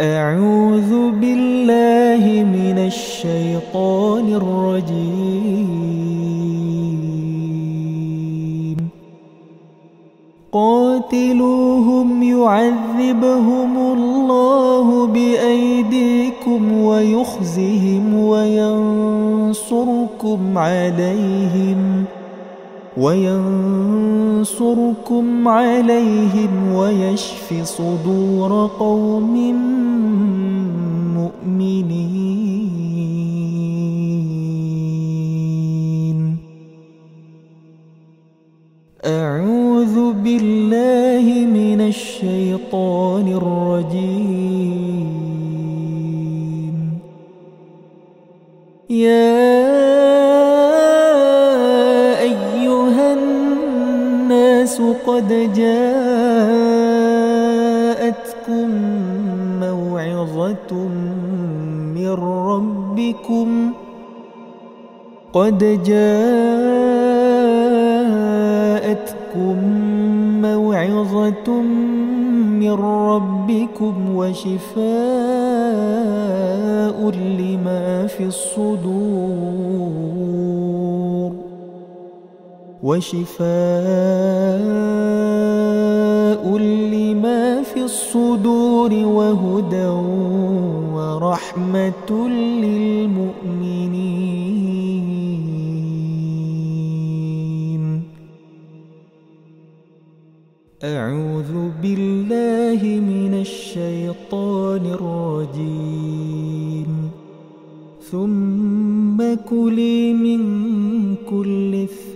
أعوذ بالله من الشيطان الرجيم. قاتلوهم يعذبهم الله بأيديكم ويخزهم وينصركم عليهم ۖ وينصركم عليهم ويشف صدور قوم مؤمنين. أعوذ بالله من الشيطان الرجيم. يا قد جاءتكم موعظة من ربكم. قد جاءتكم موعظة من ربكم وشفاء لما في الصدور. وشفاء لما في الصدور وهدى ورحمة للمؤمنين. أعوذ بالله من الشيطان الرجيم. ثم كلي من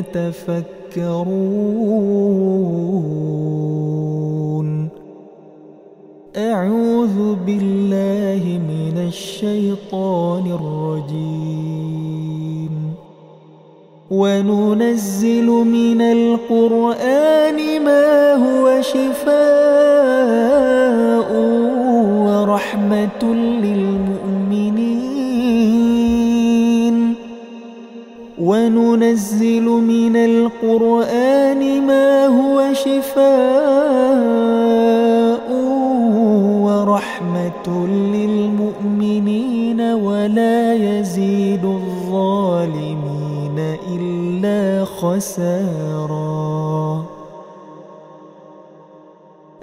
يتفكرون. أعوذ بالله من الشيطان الرجيم. وننزل من القرآن ما هو شفاء ورحمة للمؤمنين وننزل من القرآن ما هو شفاء ورحمة للمؤمنين ولا يزيد الظالمين إلا خسارا.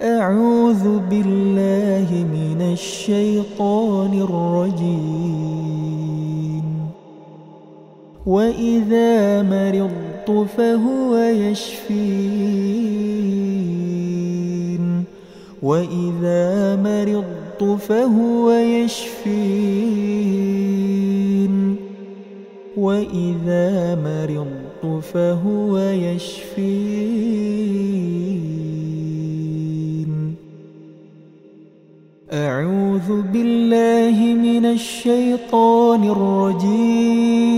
أعوذ بالله من الشيطان الرجيم. وإذا مرضت فهو يشفين. وإذا مرضت فهو يشفين. وإذا مرضت فهو يشفين. أعوذ بالله من الشيطان الرجيم.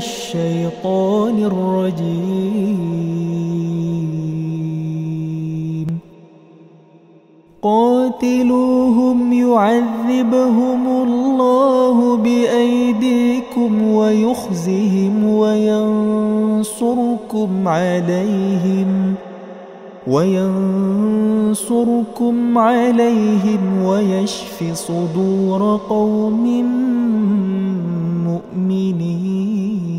الشيطان الرجيم. قاتلوهم يعذبهم الله بأيديكم ويخزهم وينصركم عليهم وينصركم عليهم ويشف صدور قوم مؤمنين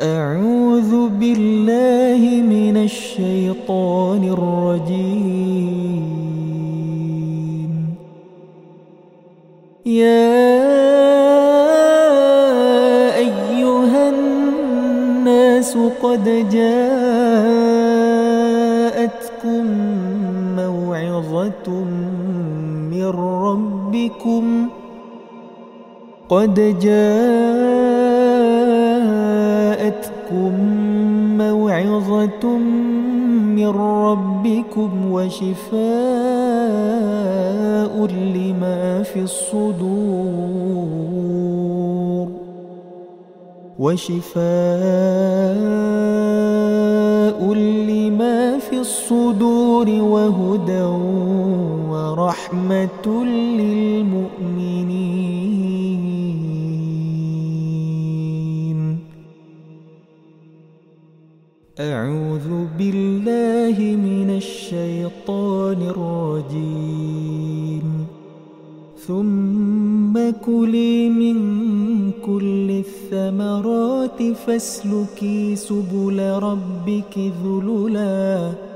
أعوذ بالله من الشيطان الرجيم. يا أيها الناس قد جاءتكم موعظة من ربكم قد جاءتكم موعظة من ربكم وشفاء لما في الصدور وشفاء لما الصدور وهدى ورحمة للمؤمنين. أعوذ بالله من الشيطان الرجيم. ثم كلي من كل الثمرات فاسلكي سبل ربك ذللا.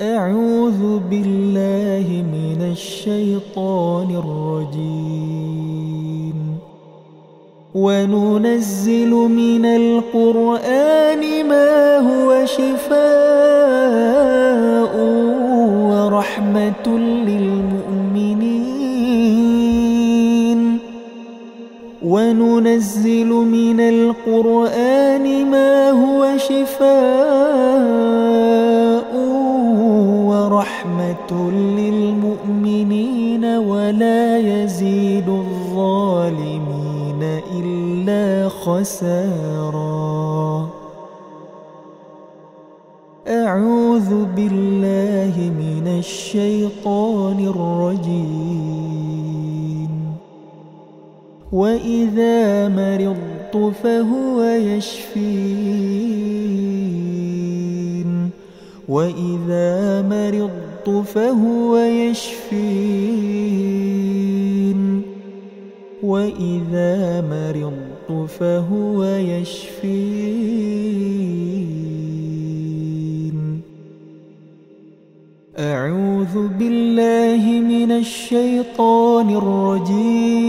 أعوذ بالله من الشيطان الرجيم. وننزل من القرآن ما هو شفاء ورحمة للمؤمنين. وننزل من القرآن ما هو شفاء للمؤمنين ولا يزيد الظالمين إلا خسارا. أعوذ بالله من الشيطان الرجيم. وإذا مرضت فهو يشفين. وإذا مرضت فهو يشفين. وإذا مرضت فهو يشفين. أعوذ بالله من الشيطان الرجيم.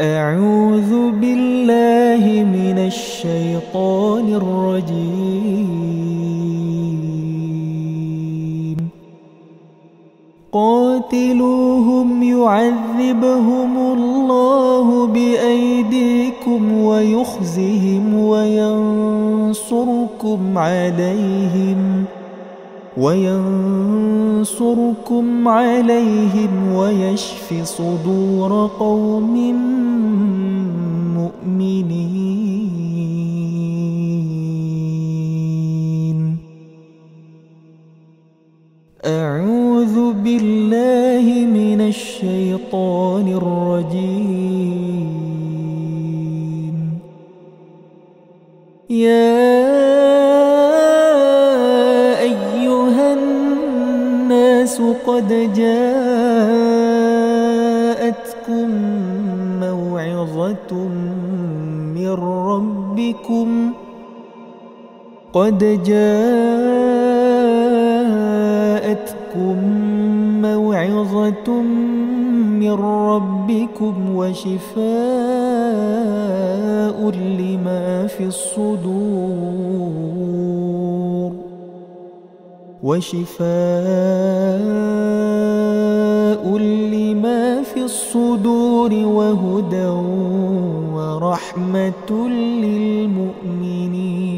أعوذ بالله من الشيطان الرجيم. قاتلوهم يعذبهم الله بأيديكم ويخزهم وينصركم عليهم. وينصركم عليهم ويشف صدور قوم مؤمنين. أعوذ بالله من الشيطان الرجيم. يا قد جاءتكم موعظة من ربكم قد جاءتكم موعظة من ربكم وشفاء لما في الصدور. وشفاء لما في الصدور وهدى ورحمة للمؤمنين.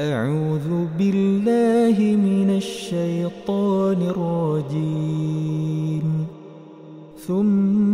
أعوذ بالله من الشيطان الرجيم. ثم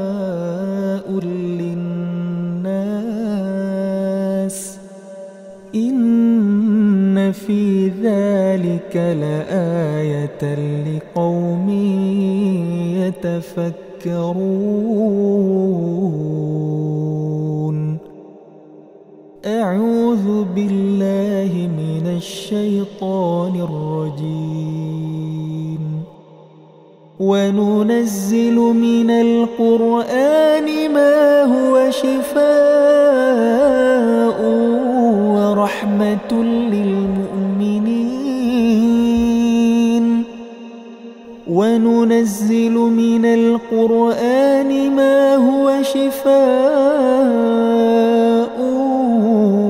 ذلك لآية لقوم يتفكرون. أعوذ بالله من الشيطان الرجيم. وننزل من القرآن ما هو شفاء. وننزل من القرآن ما هو شفاء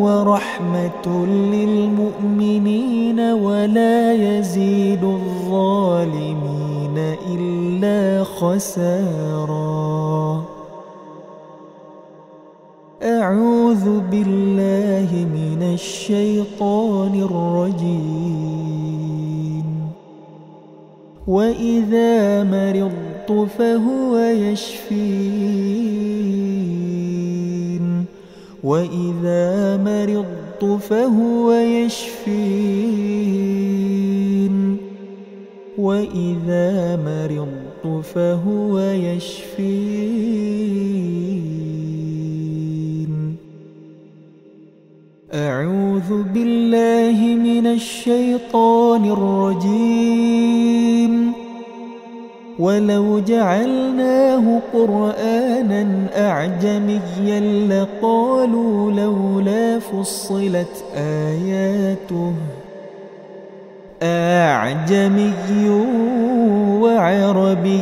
ورحمة للمؤمنين ولا يزيد الظالمين إلا خسارا. أعوذ بالله من الشيطان الرجيم. وإذا مرضت فهو يشفين. وإذا مرضت فهو يشفين. وإذا مرضت فهو يشفين. أعوذ بالله من الشيطان الرجيم. ولو جعلناه قرآنا أعجميا لقالوا لولا فصلت آياته. أعجمي وعربي.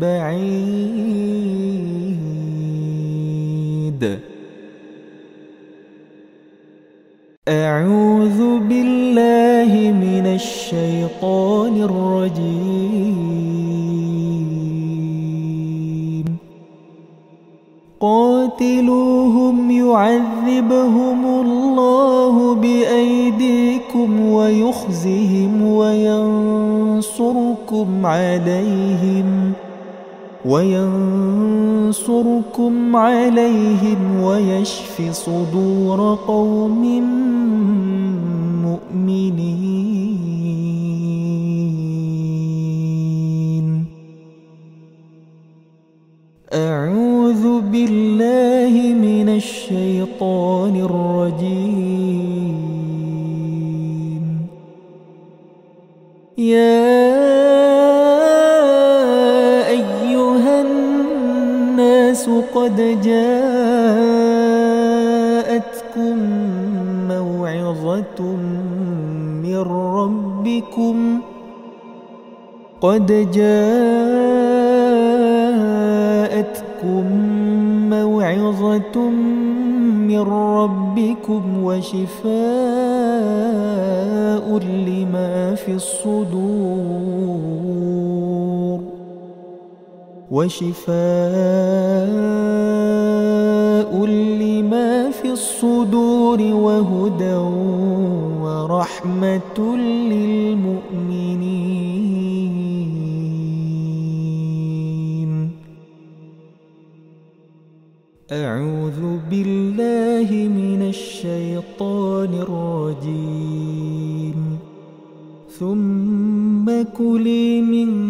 بعيد. أعوذ بالله من الشيطان الرجيم. قاتلوهم يعذبهم الله بأيديكم ويخزهم وينصركم عليهم. وينصركم عليهم ويشف صدور قوم مؤمنين. أعوذ بالله من الشيطان الرجيم. يا قد جاءتكم موعظة من ربكم. قد جاءتكم موعظة من ربكم وشفاء لما في الصدور. وشفاء لما في الصدور وهدى ورحمة للمؤمنين. أعوذ بالله من الشيطان الرجيم. ثم كلي من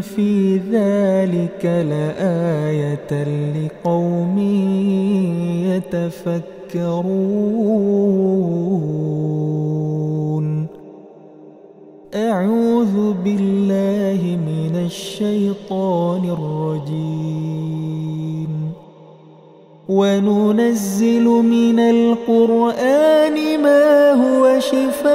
في ذلك لآية لقوم يتفكرون. أعوذ بالله من الشيطان الرجيم. وننزل من القرآن ما هو شفاء.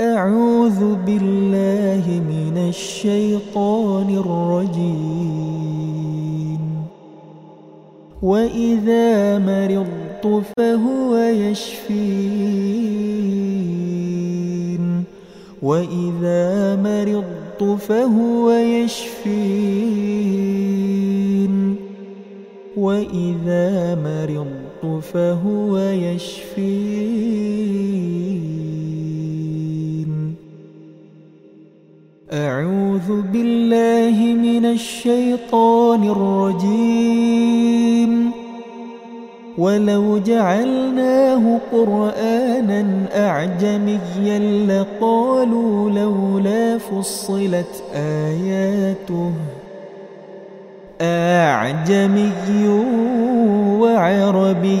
أعوذ بالله من الشيطان الرجيم. وإذا مرضت فهو يشفين. وإذا مرضت فهو يشفين. وإذا مرضت فهو يشفين. أعوذ بالله من الشيطان الرجيم. ولو جعلناه قرآنا أعجميا لقالوا لولا فصلت آياته. أعجمي وعربي.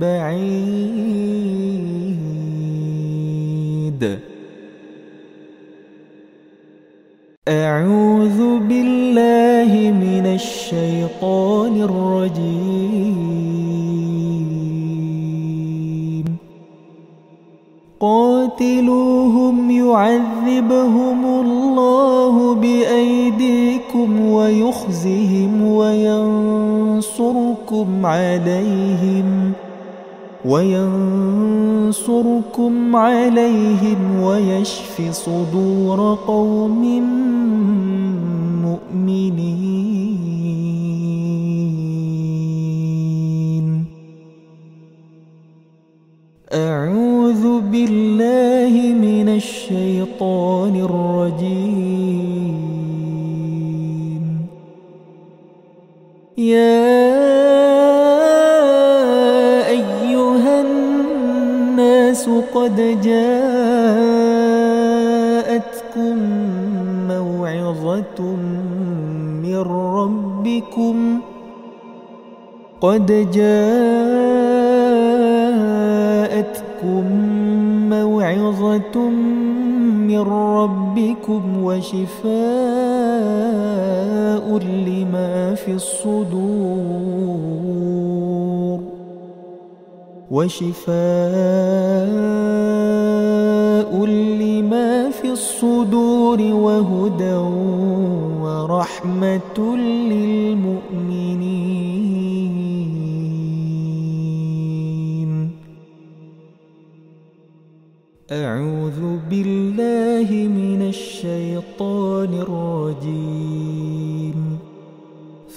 بعيد. أعوذ بالله من الشيطان الرجيم. قاتلوهم يعذبهم الله بأيديكم ويخزهم وينصركم عليهم. وينصركم عليهم ويشف صدور قوم مؤمنين. أعوذ بالله من الشيطان الرجيم. يا جاءتكم موعظة من ربكم. قد جاءتكم موعظة من ربكم وشفاء لما في الصدور. وشفاء لما في الصدور وهدى ورحمة للمؤمنين. أعوذ بالله من الشيطان الرجيم.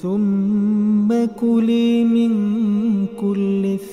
ثم كلي من كل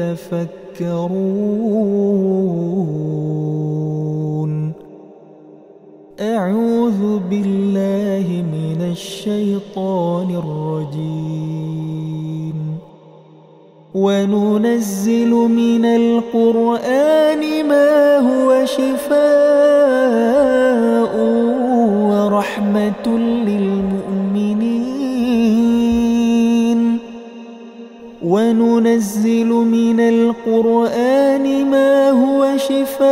يتفكرون. أعوذ بالله من الشيطان الرجيم. وننزل من القرآن ما هو شفاء ورحمة وننزل من القرآن ما هو شفاء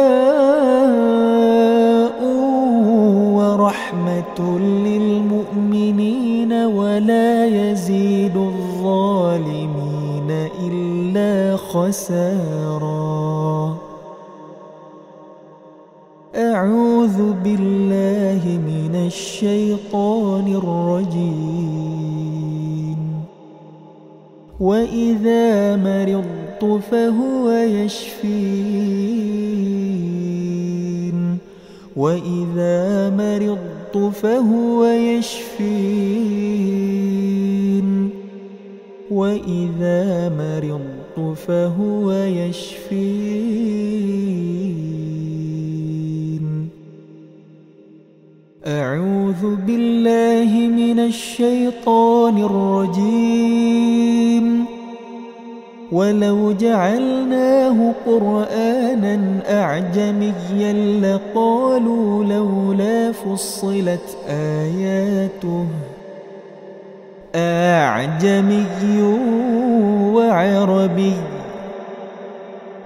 ورحمة للمؤمنين ولا يزيد الظالمين إلا خسارا. أعوذ بالله من الشيطان الرجيم. وإذا مرضت فهو يشفين. وإذا مرضت فهو يشفين. وإذا مرضت فهو يشفين. أعوذ بالله من الشيطان الرجيم. ولو جعلناه قرآنا أعجميا لقالوا لولا فصلت آياته. أعجمي وعربي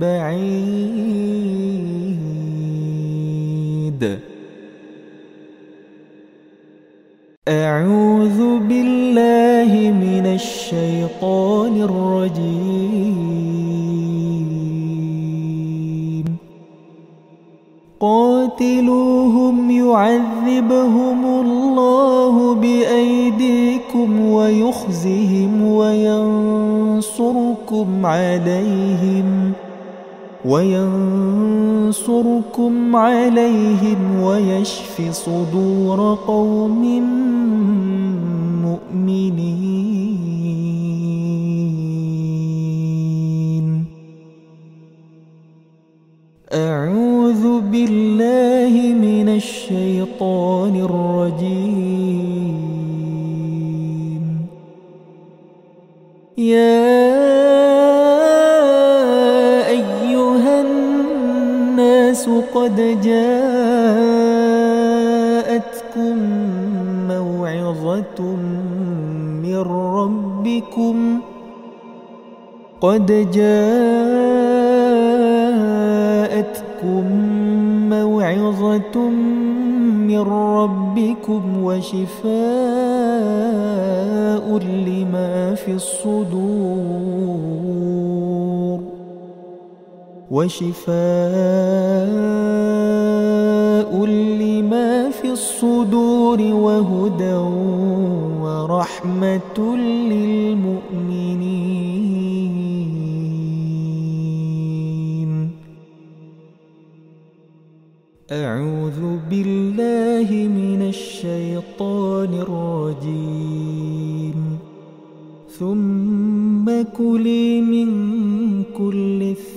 بعيد أعوذ بالله من الشيطان الرجيم. قاتلوهم يعذبهم الله بأيديكم ويخزهم وينصركم عليهم. وينصركم عليهم ويشف صدور قوم مؤمنين. أعوذ بالله من الشيطان الرجيم. يا الناس قد جاءتكم موعظة من ربكم قد جاءتكم موعظة من ربكم وشفاء لما في الصدور. وشفاء لما في الصدور وهدى ورحمة للمؤمنين. أعوذ بالله من الشيطان الرجيم. ثم كلي من كل الثمرات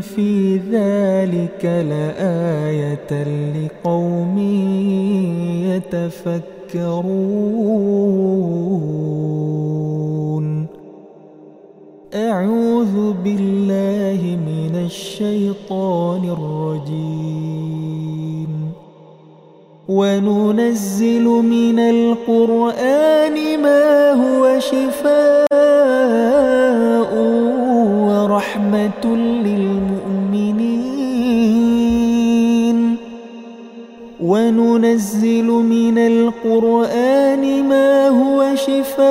في ذلك لآية لقوم يتفكرون. أعوذ بالله من الشيطان الرجيم. وننزل من القرآن ما هو شفاء ورحمة وننزل من القرآن ما هو شفاء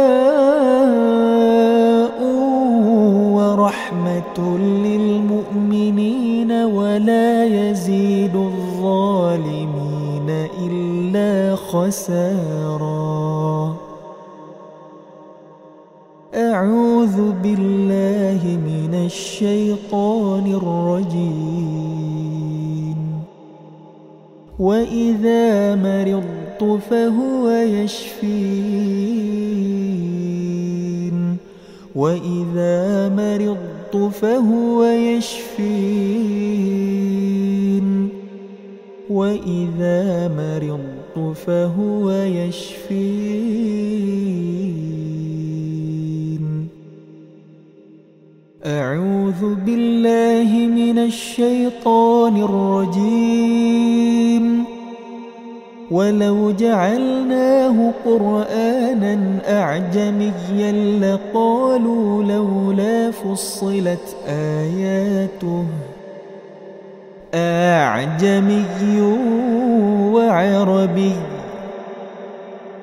ورحمة للمؤمنين ولا يزيد الظالمين إلا خسارا. أعوذ بالله من الشيطان الرجيم. وإذا مرضت فهو يشفين. وإذا مرضت فهو يشفين. وإذا مرضت فهو يشفين. أعوذ بالله من الشيطان الرجيم. ولو جعلناه قرآنا أعجميا لقالوا لولا فصلت آياته. أعجمي وعربي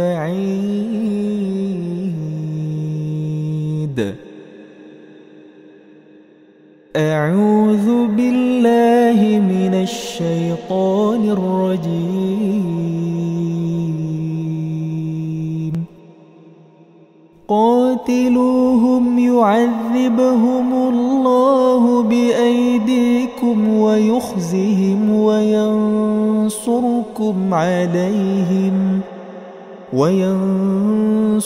بعيد. أعوذ بالله من الشيطان الرجيم. قاتلوهم يعذبهم الله بأيديكم ويخزهم وينصركم عليهم. وينصركم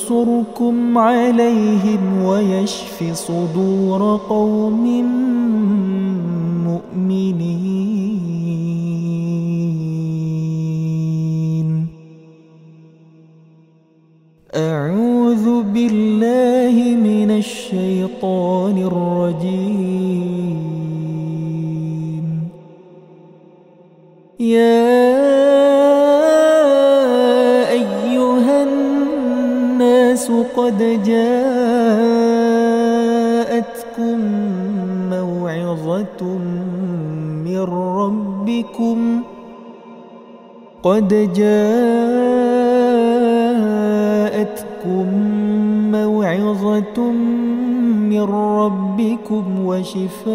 عليهم ويشف صدور قوم مؤمنين. أعوذ بالله من الشيطان الرجيم. يا قد جاءتكم موعظة من ربكم قد جاءتكم موعظة من ربكم وشفاء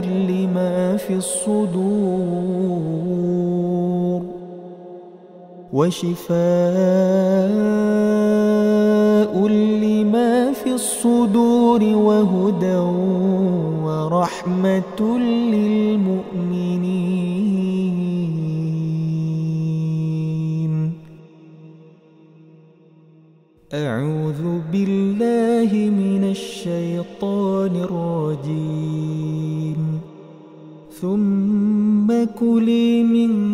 لما في الصدور. وشفاء لما في الصدور وهدى ورحمة للمؤمنين. أعوذ بالله من الشيطان الرجيم. ثم كلي من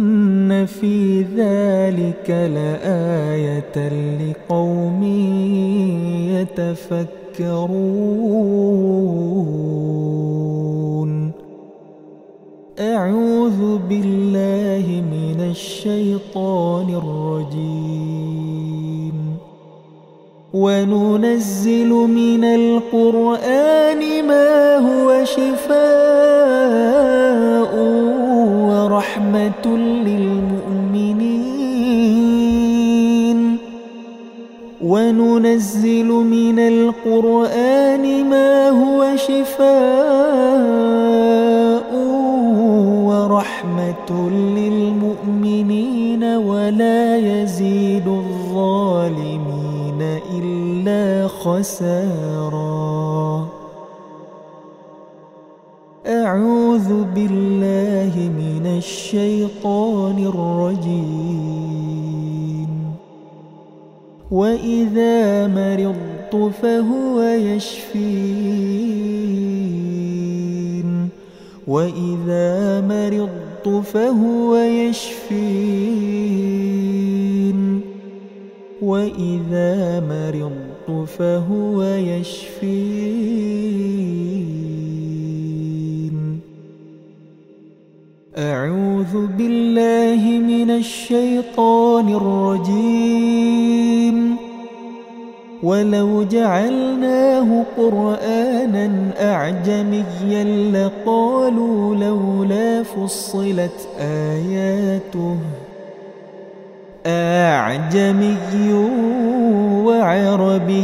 في ذلك لآية لقوم يتفكرون. أعوذ بالله من الشيطان الرجيم. وننزل من القرآن ما هو شفاء ورحمة وننزل من القرآن ما هو شفاء ورحمة للمؤمنين ولا يزيد الظالمين إلا خسارا. أعوذ بالله من الشيطان الرجيم. وإذا مرضت فهو يشفين وإذا مرضت فهو يشفين وإذا مرضت فهو يشفين أعوذ بالله من الشيطان الرجيم. ولو جعلناه قرآنا أعجميا لقالوا لولا فصلت آياته. أعجمي وعربي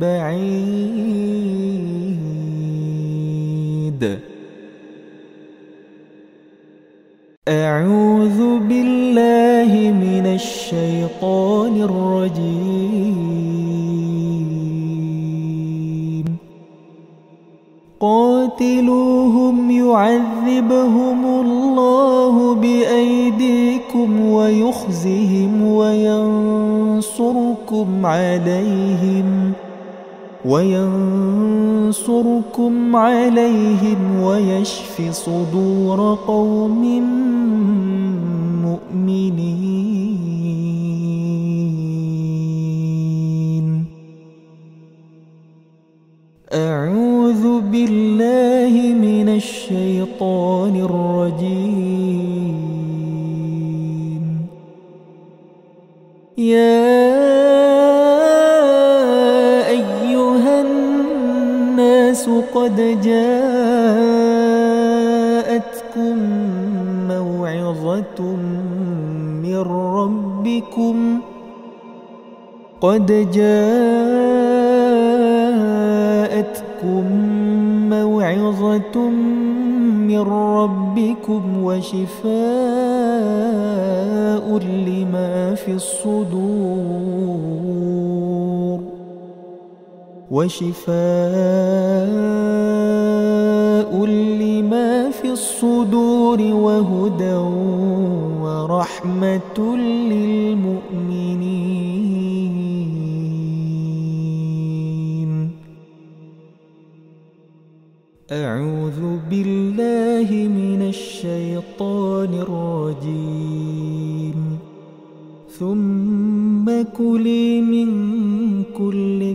بعيد أعوذ بالله من الشيطان الرجيم. قاتلوهم يعذبهم الله بأيديكم ويخزهم وينصركم عليهم. وينصركم عليهم ويشف صدور قوم مؤمنين. أعوذ بالله من الشيطان الرجيم. يا الناس قد جاءتكم موعظة من ربكم قد جاءتكم موعظة من ربكم وشفاء لما في الصدور. وشفاء لما في الصدور وهدى ورحمة للمؤمنين. أعوذ بالله من الشيطان الرجيم. ثم كلي من كل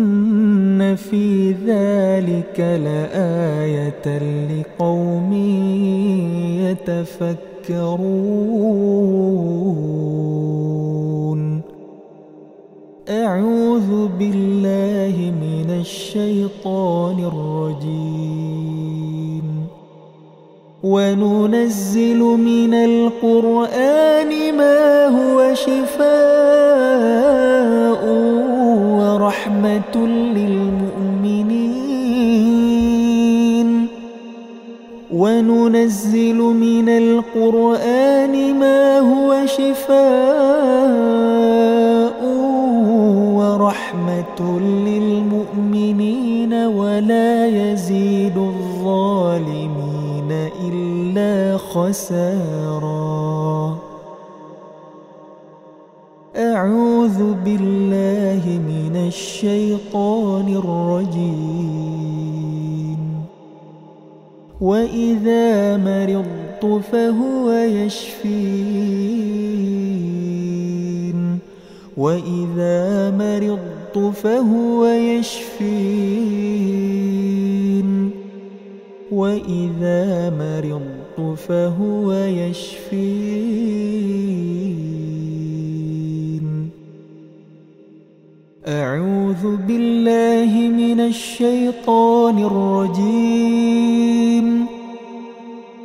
في ذلك لآية لقوم يتفكرون. أعوذ بالله من الشيطان الرجيم. وننزل من القرآن ما هو شفاء ورحمة وننزل من القرآن ما هو شفاء ورحمة للمؤمنين ولا يزيد الظالمين إلا خسارا. أعوذ بالله من الشيطان الرجيم. وإذا مرضت فهو يشفين وإذا مرضت فهو يشفين وإذا مرضت فهو يشفين أعوذ بالله من الشيطان الرجيم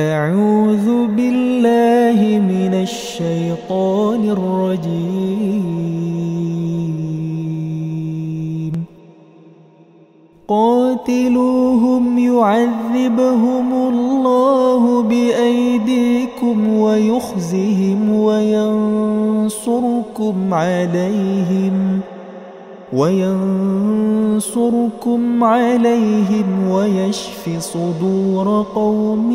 أعوذ بالله من الشيطان الرجيم. قاتلوهم يعذبهم الله بأيديكم ويخزهم وينصركم عليهم. وينصركم عليهم ويشف صدور قوم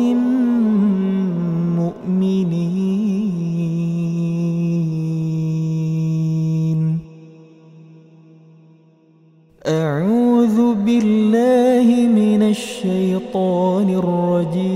مؤمنين. أعوذ بالله من الشيطان الرجيم.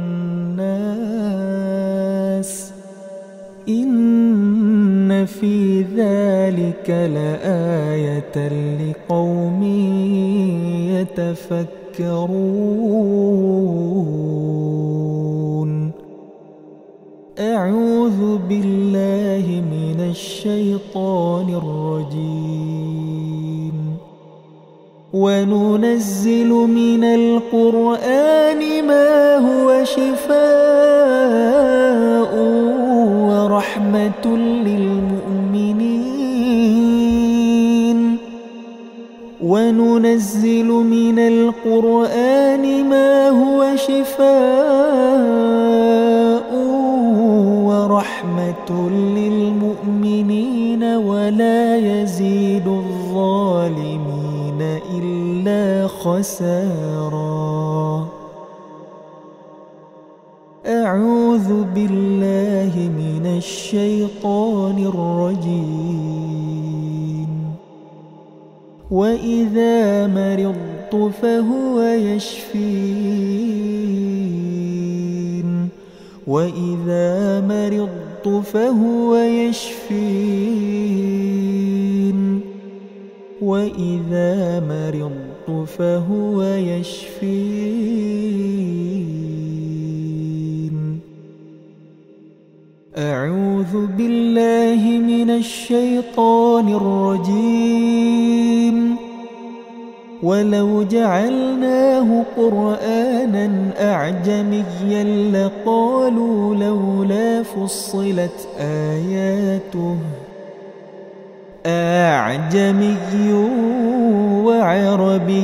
إن في ذلك لآية لقوم يتفكرون. أعوذ بالله من الشيطان الرجيم. وننزل من القرآن ما هو شفاء وننزل من القرآن ما هو شفاء ورحمة للمؤمنين ولا يزيد الظالمين إلا خسارا. أعوذ بالله من الشيطان الرجيم. وإذا مرضت فهو يشفين. وإذا مرضت فهو يشفين. وإذا مرضت فهو يشفين. أعوذ بالله من الشيطان الرجيم. ولو جعلناه قرآنا أعجميا لقالوا لولا فصلت آياته. أعجمي وعربي.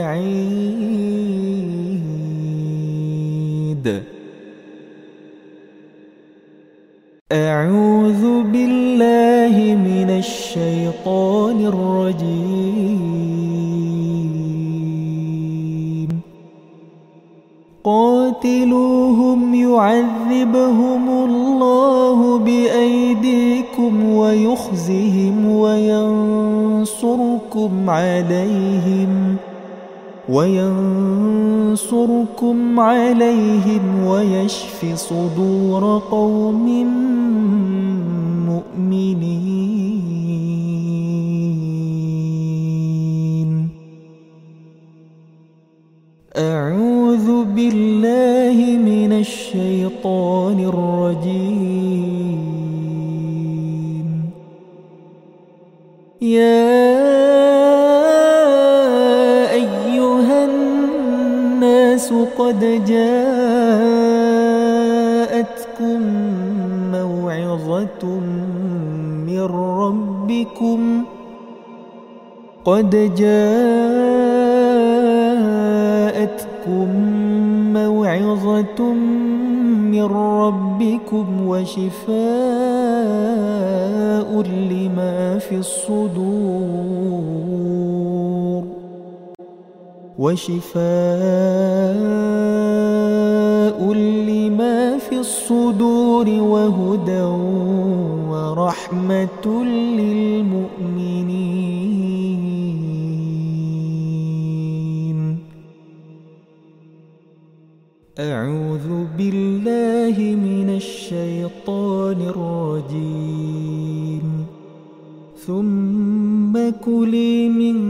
بعيد أعوذ بالله من الشيطان الرجيم. قاتلوهم يعذبهم الله بأيديكم ويخزهم وينصركم عليهم. وينصركم عليهم ويشف صدور قوم مؤمنين. أعوذ بالله من الشيطان الرجيم. يا قد جاءتكم موعظة من ربكم. قد جاءتكم موعظة من ربكم وشفاء لما في الصدور. وشفاء لما في الصدور وهدى ورحمة للمؤمنين. أعوذ بالله من الشيطان الرجيم. ثم كلي من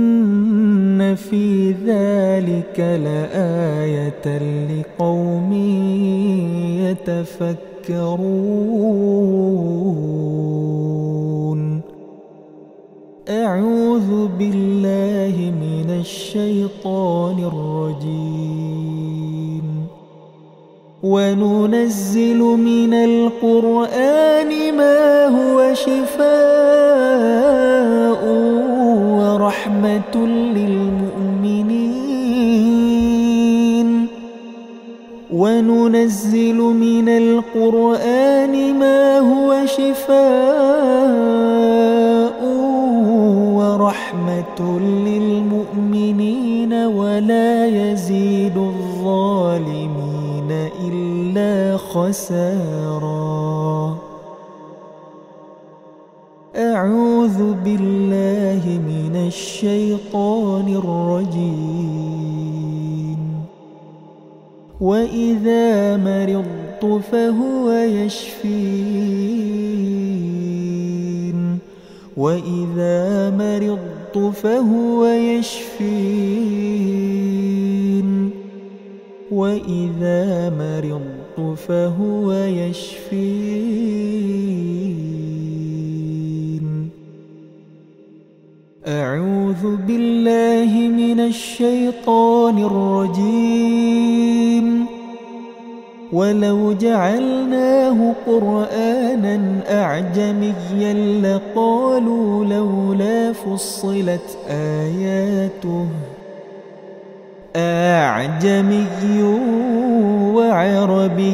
في ذلك لآية لقوم يتفكرون. أعوذ بالله من الشيطان الرجيم. وننزل من القرآن ما هو شفاء ورحمة وننزل من القرآن ما هو شفاء ورحمة للمؤمنين ولا يزيد الظالمين إلا خسارا. أعوذ بالله من الشيطان الرجيم. وإذا مرضت فهو يشفين وإذا مرضت فهو يشفين وإذا مرضت فهو يشفين أعوذ بالله من الشيطان الرجيم. ولو جعلناه قرآنا أعجميا لقالوا لولا فصلت آياته. أعجمي وعربي.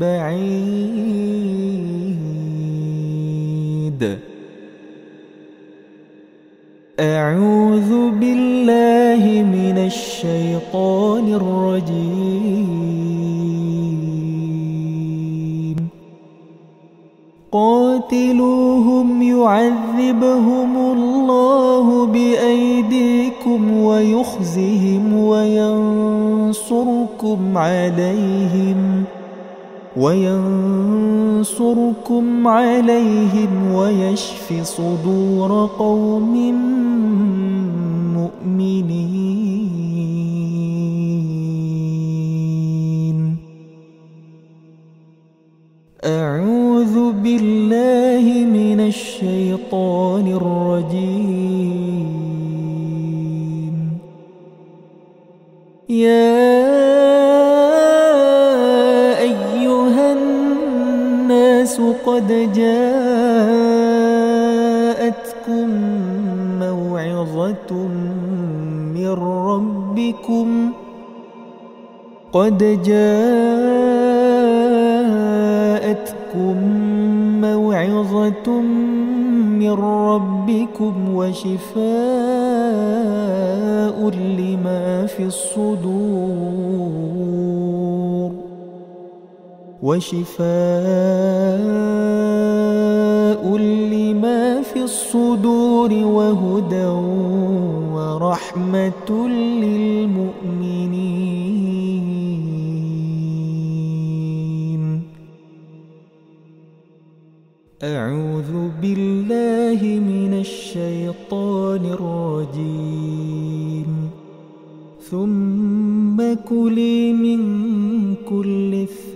بعيد أعوذ بالله من الشيطان الرجيم. قاتلوهم يعذبهم الله بأيديكم ويخزهم وينصركم عليهم. وينصركم عليهم ويشف صدور قوم مؤمنين. أعوذ بالله من الشيطان الرجيم. يا قد جاءتكم موعظة من ربكم. قد جاءتكم موعظة من ربكم وشفاء لما في الصدور. وشفاء لما في الصدور وهدى ورحمة للمؤمنين. أعوذ بالله من الشيطان الرجيم. ثم كلي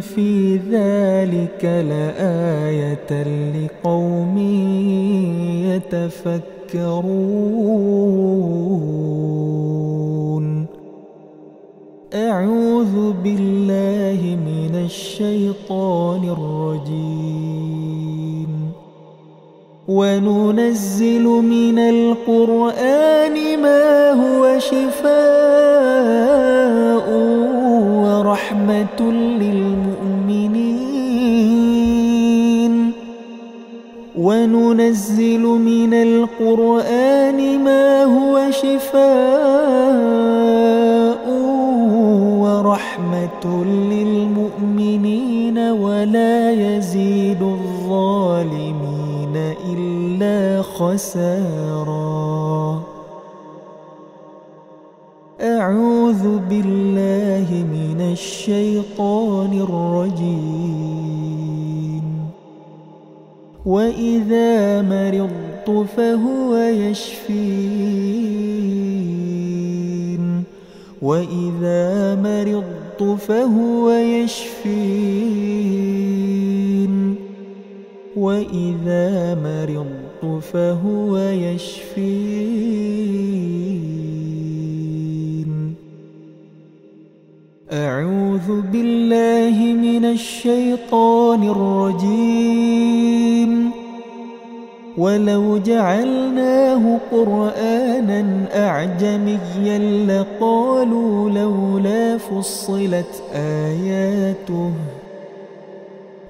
في ذلك لآية لقوم يتفكرون. أعوذ بالله من الشيطان الرجيم. وننزل من القرآن ما هو شفاء إلا خسارا أعوذ بالله من الشيطان الرجيم. وإذا مرضت فهو يشفين. وإذا مرضت فهو يشفين. وإذا مرضت فهو يشفين. أعوذ بالله من الشيطان الرجيم. ولو جعلناه قرآنا أعجميا لقالوا لولا فصلت آياته.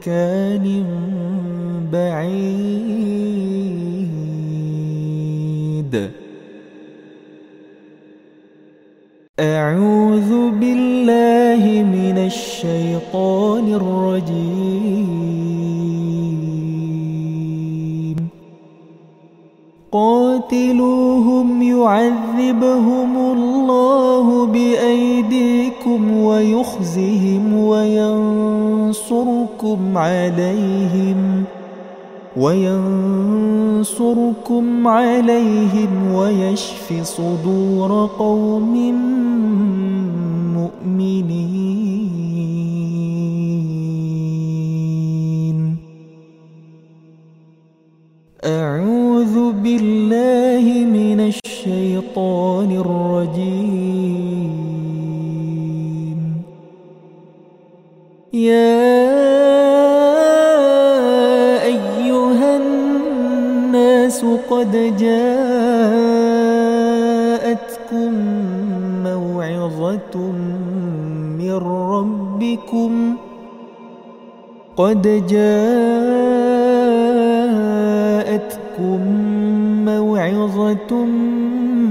مكان بعيد. أعوذ بالله من الشيطان الرجيم. قاتلوهم يعذبهم الله بأيديكم ويخزهم وينصركم عليهم وينصركم عليهم ويشف صدور قوم مؤمنين. أعوذ بالله من الشيطان الرجيم. يا أيها الناس قد جاءتكم موعظة من ربكم. قد جاءتكم موعظة من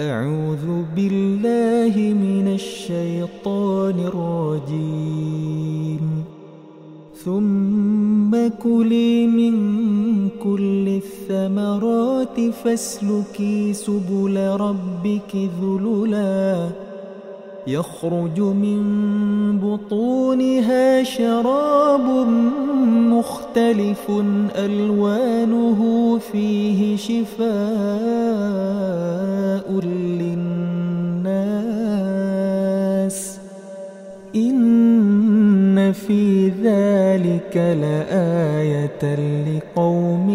أعوذ بالله من الشيطان الرجيم. ثم كلي من كل الثمرات فاسلكي سبل ربك ذللا. يخرج من بطونها شراب مختلف ألوانه فيه شفاء إن في ذلك لآية لقوم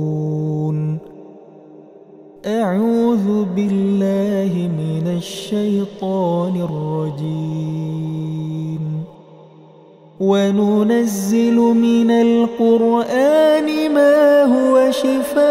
يتفكرون أعوذ بالله من الشيطان الرجيم وننزل من القرآن ما هو شفاء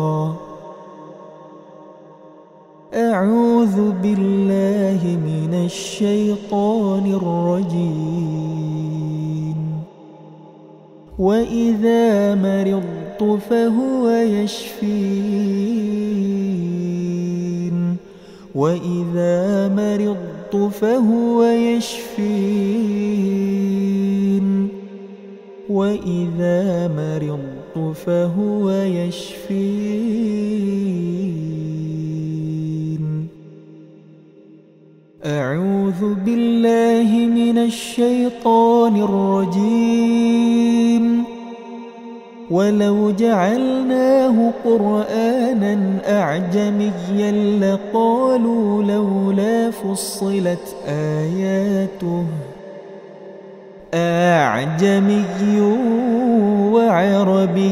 أعوذ بالله من الشيطان الرجيم. وإذا مرضت فهو يشفين. وإذا مرضت فهو يشفين. وإذا مرضت فهو يشفين. أعوذ بالله من الشيطان الرجيم. ولو جعلناه قرآنا أعجميا لقالوا لولا فصلت آياته. أعجمي وعربي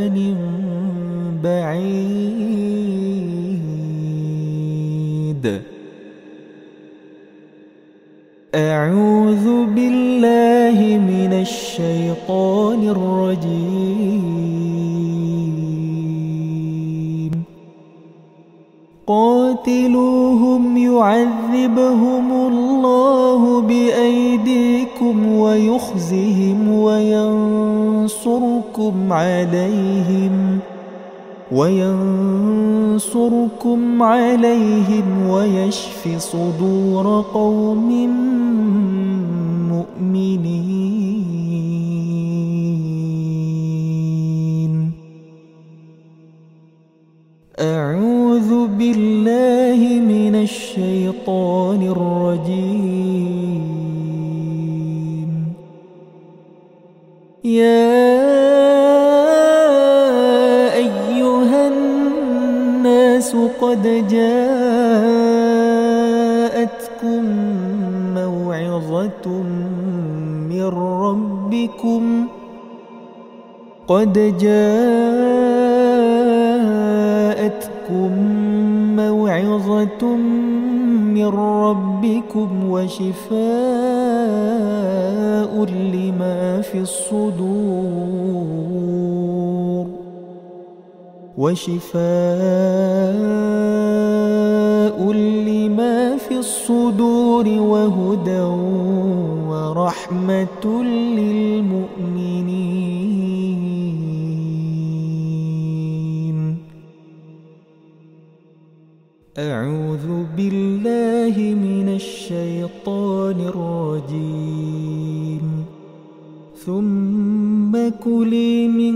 بعيد أعوذ بالله من الشيطان الرجيم. قاتلوهم يعذبهم الله بأيديكم ويخزهم وينصركم عليهم. وينصركم عليهم ويشف صدور قوم مؤمنين. أعوذ بالله من الشيطان الرجيم. يا الناس قد جاءتكم موعظة من ربكم قد جاءتكم موعظة من ربكم وشفاء لما في الصدور. وشفاء لما في الصدور وهدى ورحمة للمؤمنين. أعوذ بالله من الشيطان الرجيم. ثم كلي من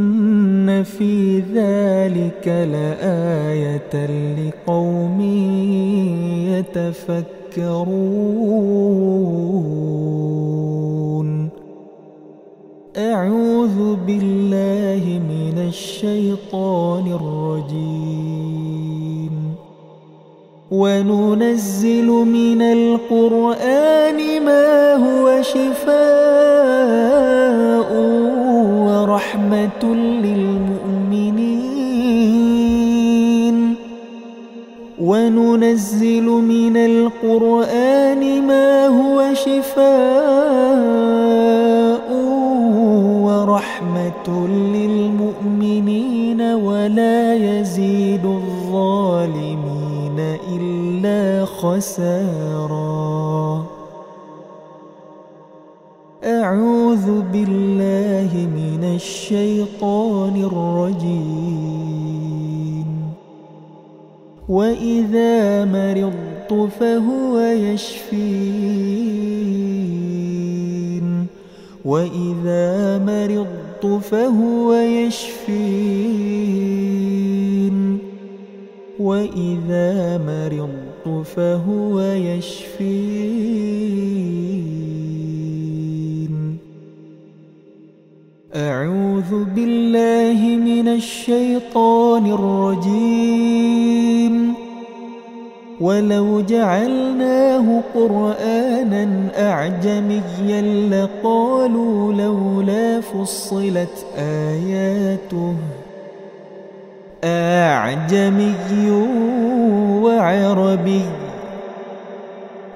في ذلك لآية لقوم يتفكرون. أعوذ بالله من الشيطان الرجيم. وننزل من القرآن ما هو شفاء ورحمة للمؤمنين وننزل من القرآن ما هو شفاء ورحمة للمؤمنين ولا يزيد الظالمين إلا خسارا. أعوذ بالله من الشيطان الرجيم. وإذا مرضت فهو يشفين. وإذا مرضت فهو يشفين. وإذا مرضت فهو يشفين. أعوذ بالله من الشيطان الرجيم. ولو جعلناه قرآنا أعجميا لقالوا لولا فصلت آياته. أعجمي وعربي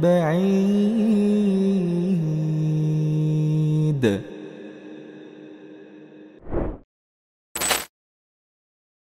بعيد